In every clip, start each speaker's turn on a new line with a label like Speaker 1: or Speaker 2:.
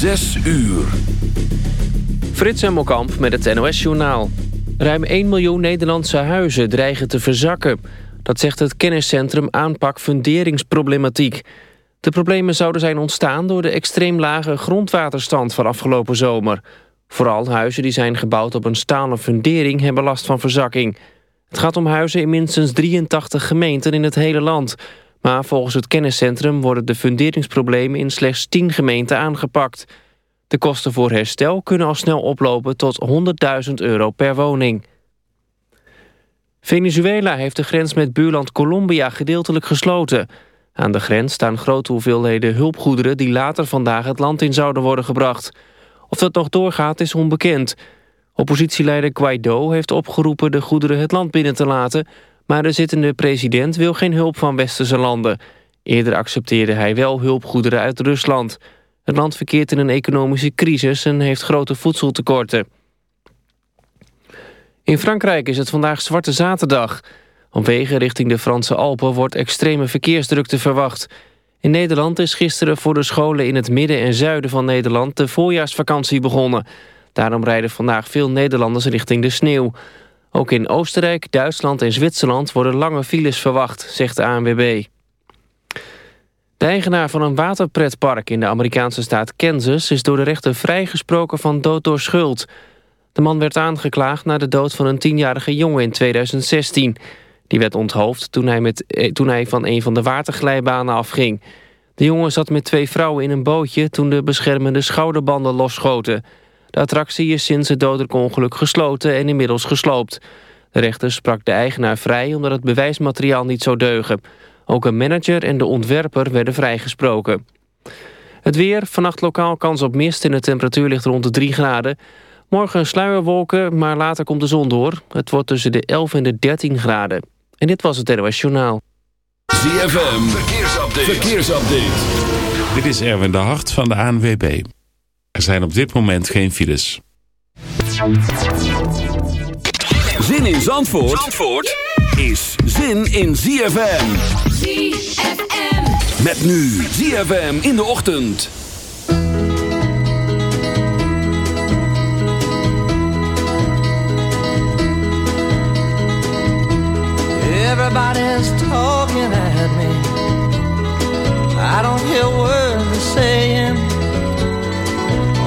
Speaker 1: Zes uur.
Speaker 2: Frits Hemmelkamp met het NOS-journaal. Ruim 1 miljoen Nederlandse huizen dreigen te verzakken. Dat zegt het kenniscentrum Aanpak Funderingsproblematiek. De problemen zouden zijn ontstaan door de extreem lage grondwaterstand van afgelopen zomer. Vooral huizen die zijn gebouwd op een stalen fundering hebben last van verzakking. Het gaat om huizen in minstens 83 gemeenten in het hele land... Maar volgens het kenniscentrum worden de funderingsproblemen in slechts 10 gemeenten aangepakt. De kosten voor herstel kunnen al snel oplopen tot 100.000 euro per woning. Venezuela heeft de grens met buurland Colombia gedeeltelijk gesloten. Aan de grens staan grote hoeveelheden hulpgoederen... die later vandaag het land in zouden worden gebracht. Of dat nog doorgaat is onbekend. Oppositieleider Guaido heeft opgeroepen de goederen het land binnen te laten... Maar de zittende president wil geen hulp van westerse landen. Eerder accepteerde hij wel hulpgoederen uit Rusland. Het land verkeert in een economische crisis en heeft grote voedseltekorten. In Frankrijk is het vandaag Zwarte Zaterdag. Op wegen richting de Franse Alpen wordt extreme verkeersdrukte verwacht. In Nederland is gisteren voor de scholen in het midden en zuiden van Nederland... de voorjaarsvakantie begonnen. Daarom rijden vandaag veel Nederlanders richting de sneeuw. Ook in Oostenrijk, Duitsland en Zwitserland worden lange files verwacht, zegt de ANWB. De eigenaar van een waterpretpark in de Amerikaanse staat Kansas... is door de rechter vrijgesproken van dood door schuld. De man werd aangeklaagd na de dood van een tienjarige jongen in 2016. Die werd onthoofd toen hij, met, eh, toen hij van een van de waterglijbanen afging. De jongen zat met twee vrouwen in een bootje... toen de beschermende schouderbanden losschoten... De attractie is sinds het dodelijk ongeluk gesloten en inmiddels gesloopt. De rechter sprak de eigenaar vrij omdat het bewijsmateriaal niet zou deugen. Ook een manager en de ontwerper werden vrijgesproken. Het weer, vannacht lokaal kans op mist en de temperatuur ligt rond de 3 graden. Morgen sluierwolken, maar later komt de zon door. Het wordt tussen de 11 en de 13 graden. En dit was het NOS Journaal.
Speaker 1: ZFM, verkeersupdate. verkeersupdate.
Speaker 3: Dit is Erwin de Hart van de ANWB. Er zijn op dit moment geen files.
Speaker 1: Zin in Zandvoort, Zandvoort is zin in ZFM.
Speaker 4: ZFM.
Speaker 1: Met nu ZFM in de ochtend.
Speaker 5: Everybody's talking at me. I don't hear words they're saying.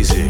Speaker 5: easy.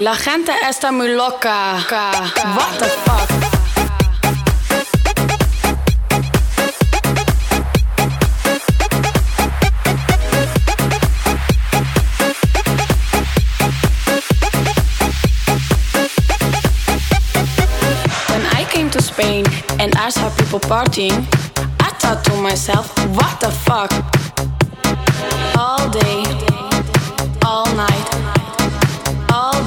Speaker 4: La gente está muy loca. What the fuck? and I saw people partying, I thought to myself, what the fuck? All day, all night,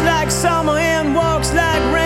Speaker 6: Like summer and walks like rain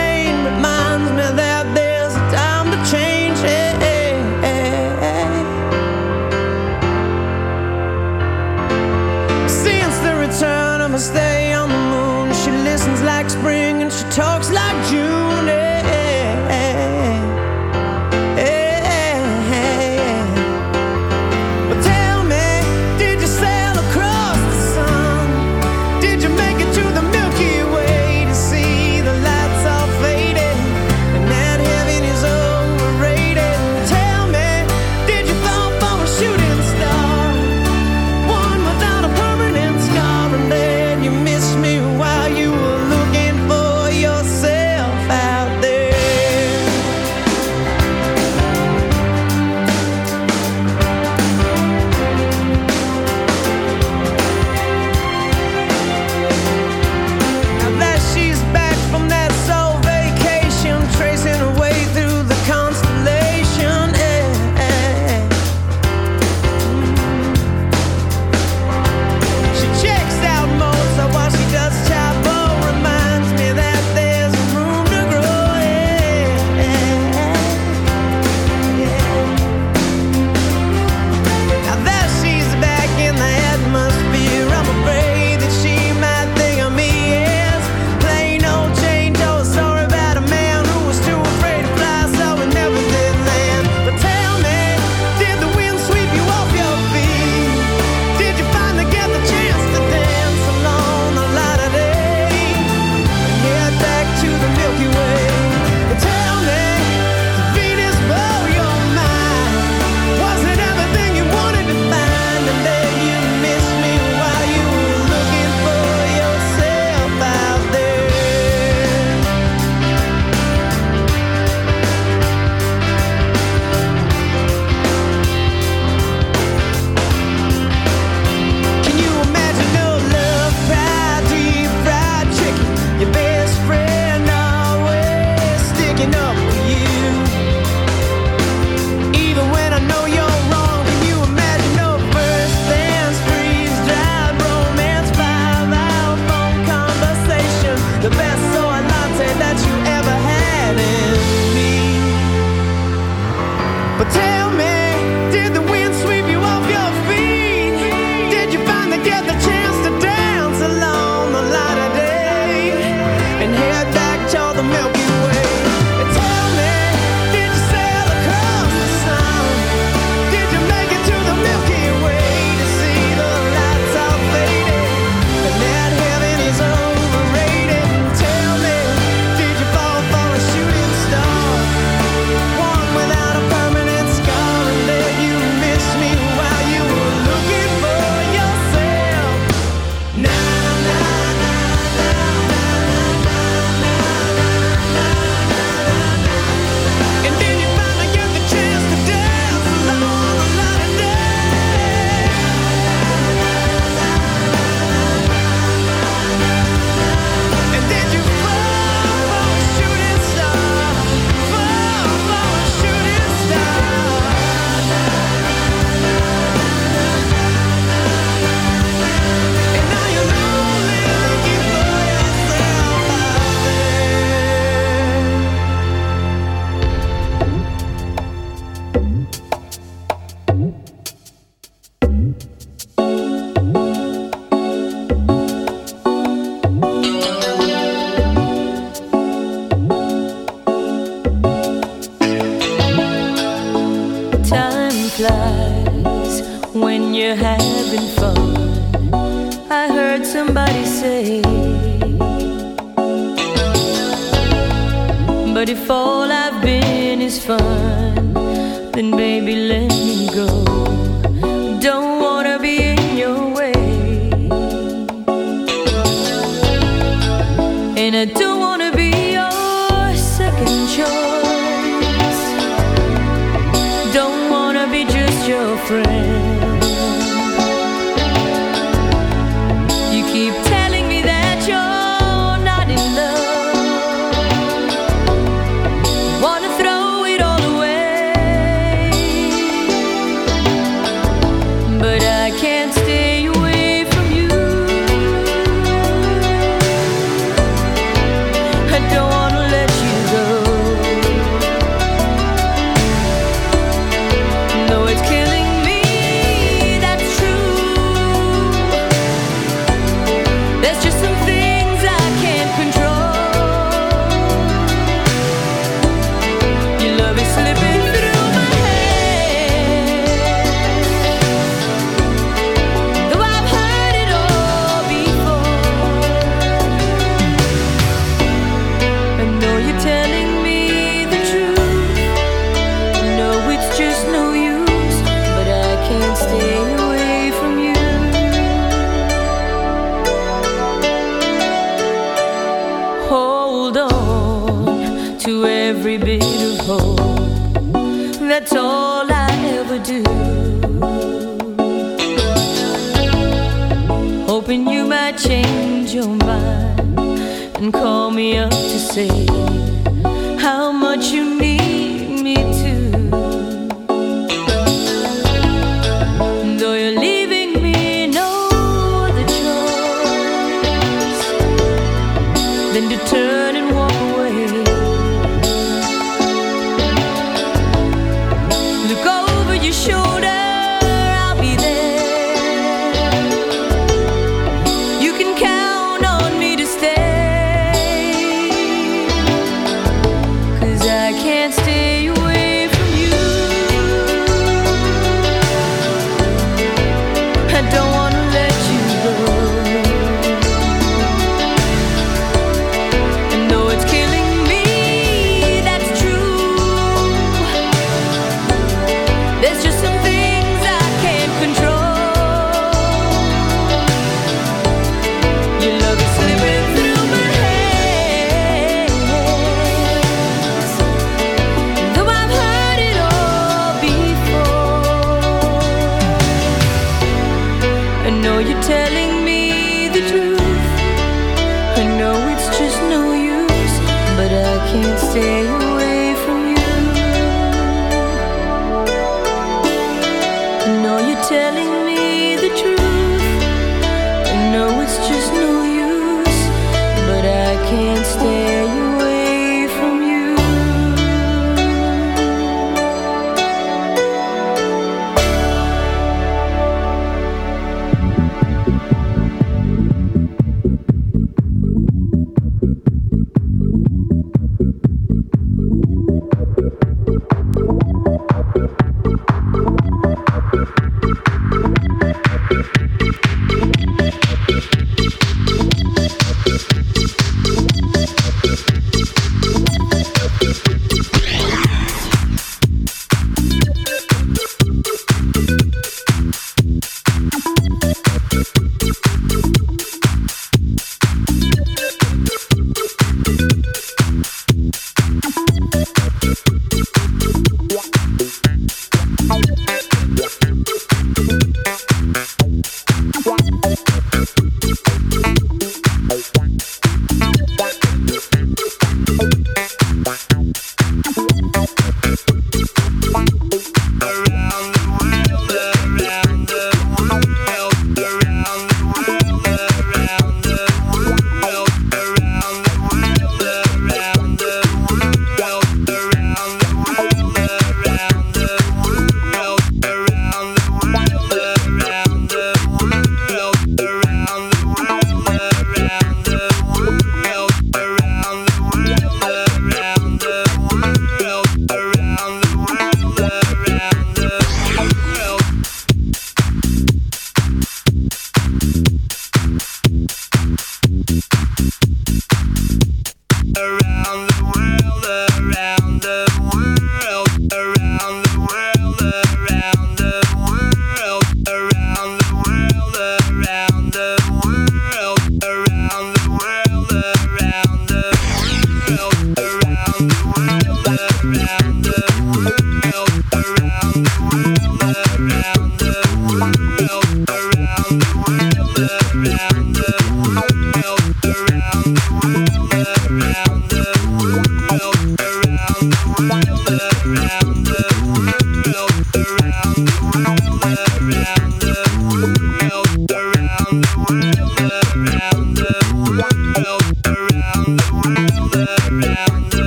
Speaker 6: that's all I ever do. Hoping you might change your mind and call me up to say.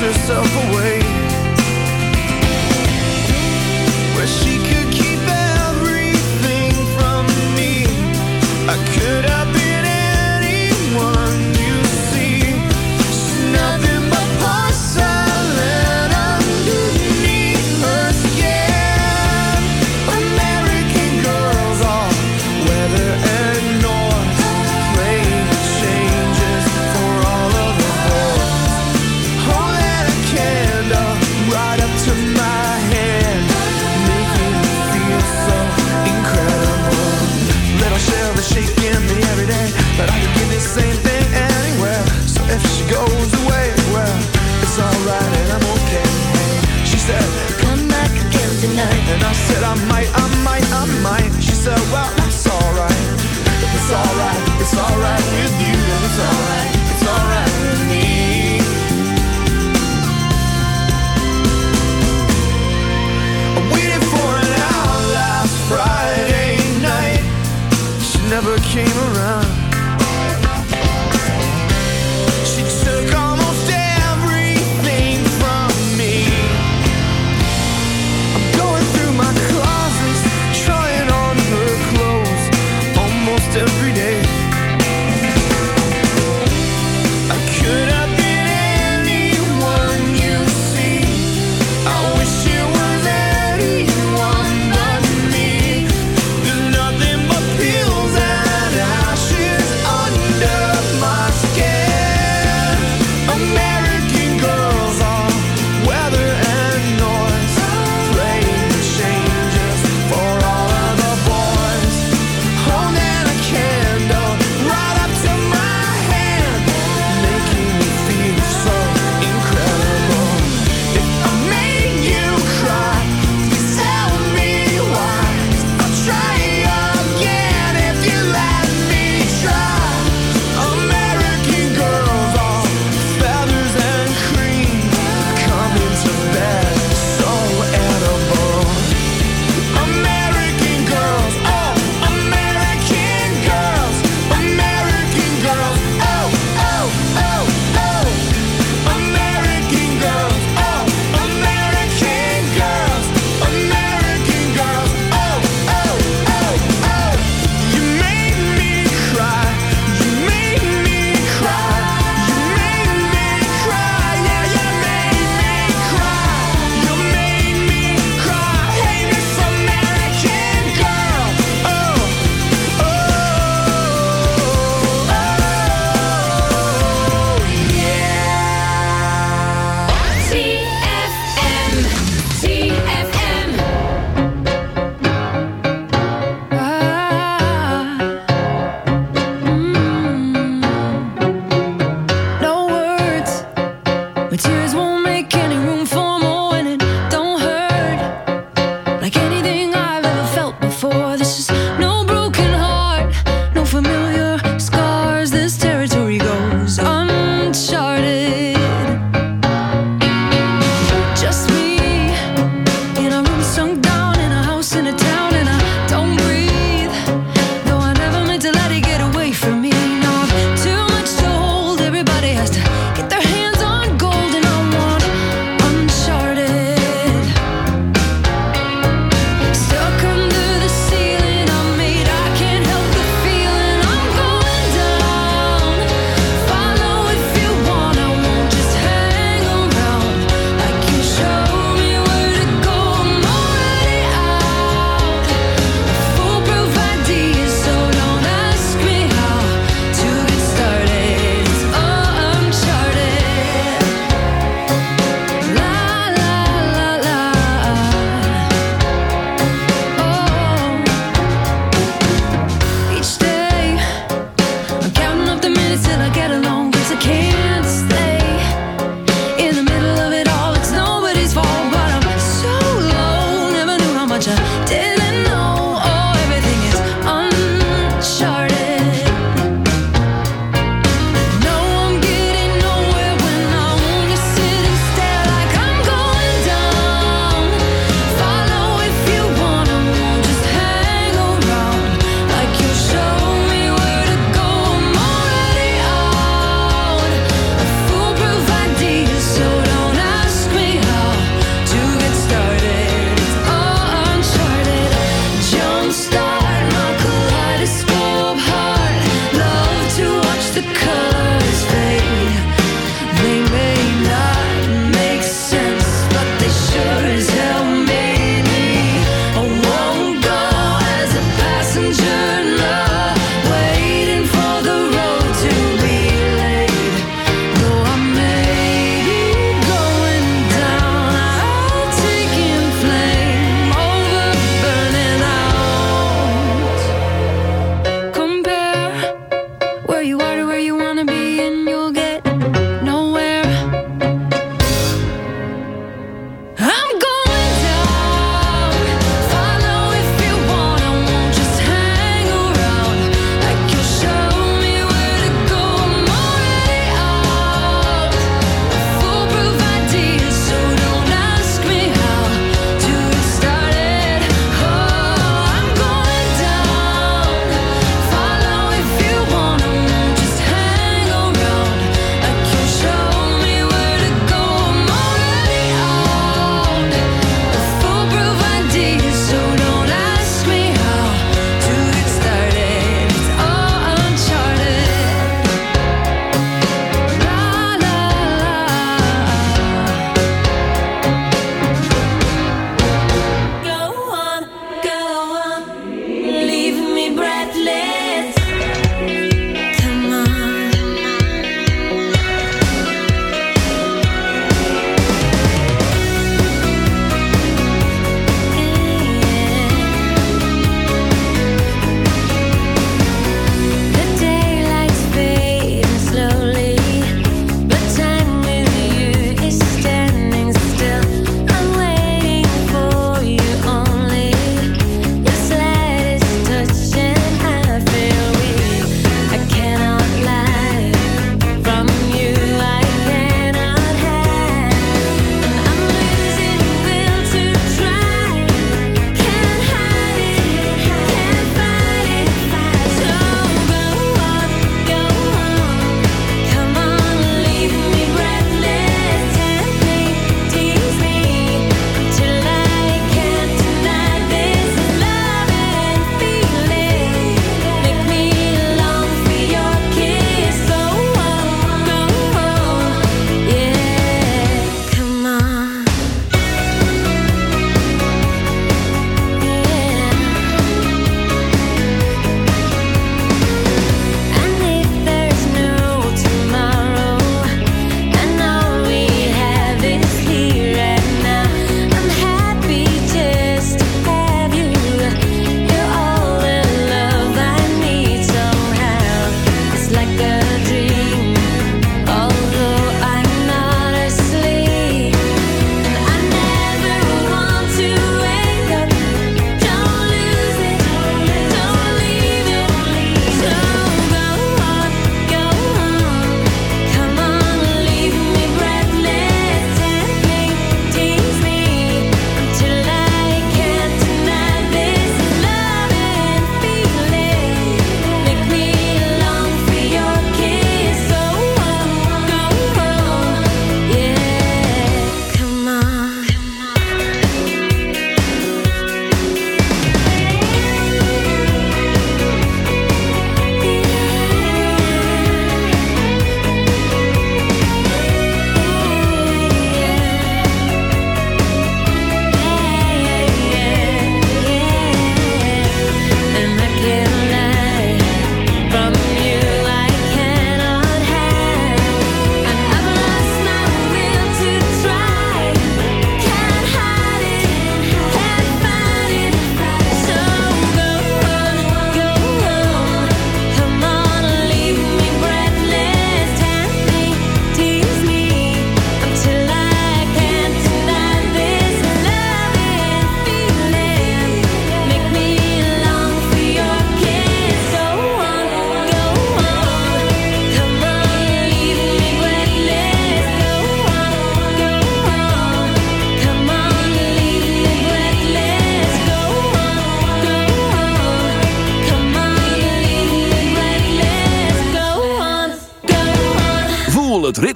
Speaker 7: herself
Speaker 1: away. said I'm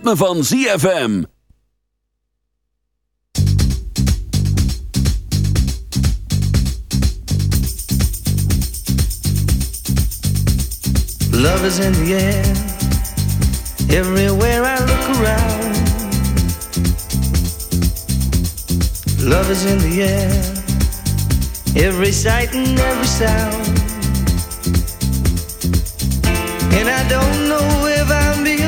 Speaker 1: ritme van ZFM.
Speaker 8: Love is in the air. Everywhere I look around. Love is in the air. Every sight and every sound. And I don't know if I'm foolish.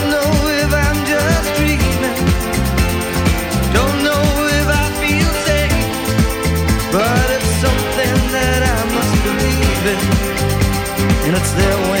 Speaker 8: and it's
Speaker 1: their way.